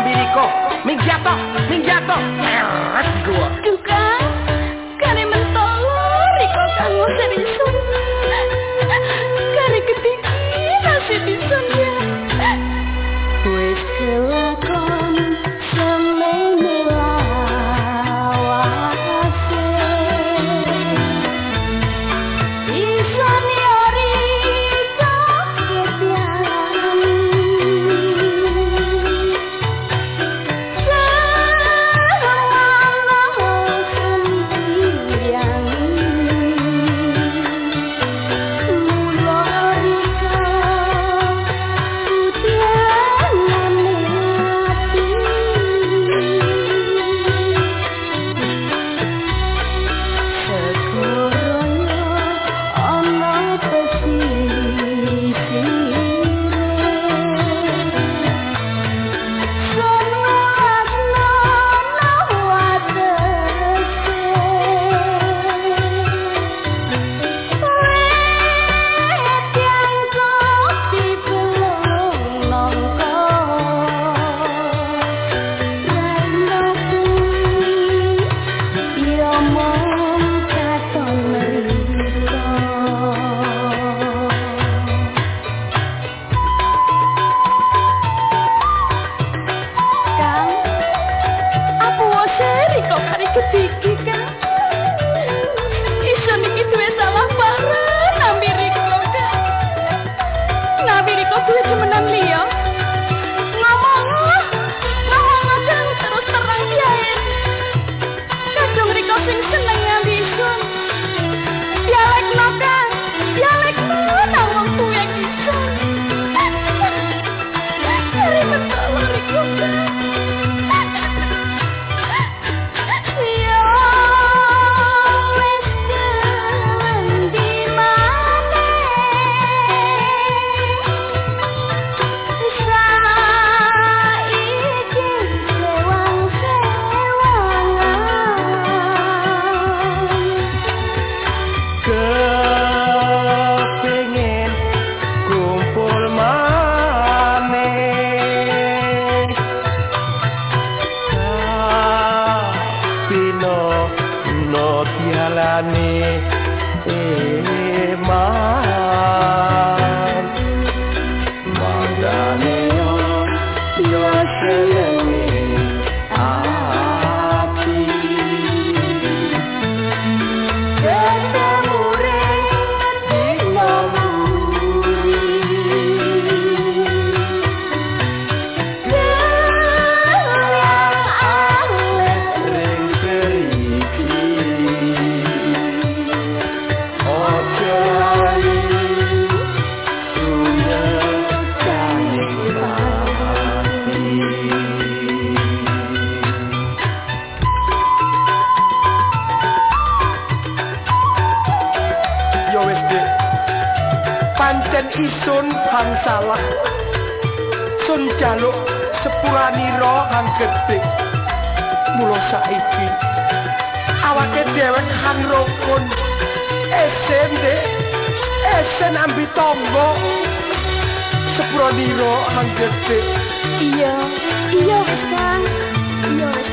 Umbilico Minjato, minjato Meret gua. Duka चीख चीख jalani iman Madani yo yo shalani isun hang salah. Sun jaluk sepuranira hang gedhe. Mula saiki awake dhewe hang rukun. Esen Dik. Esen ambi tangga. Sepuranira hang gedhe. Iya, iya wis Kang. Iya wis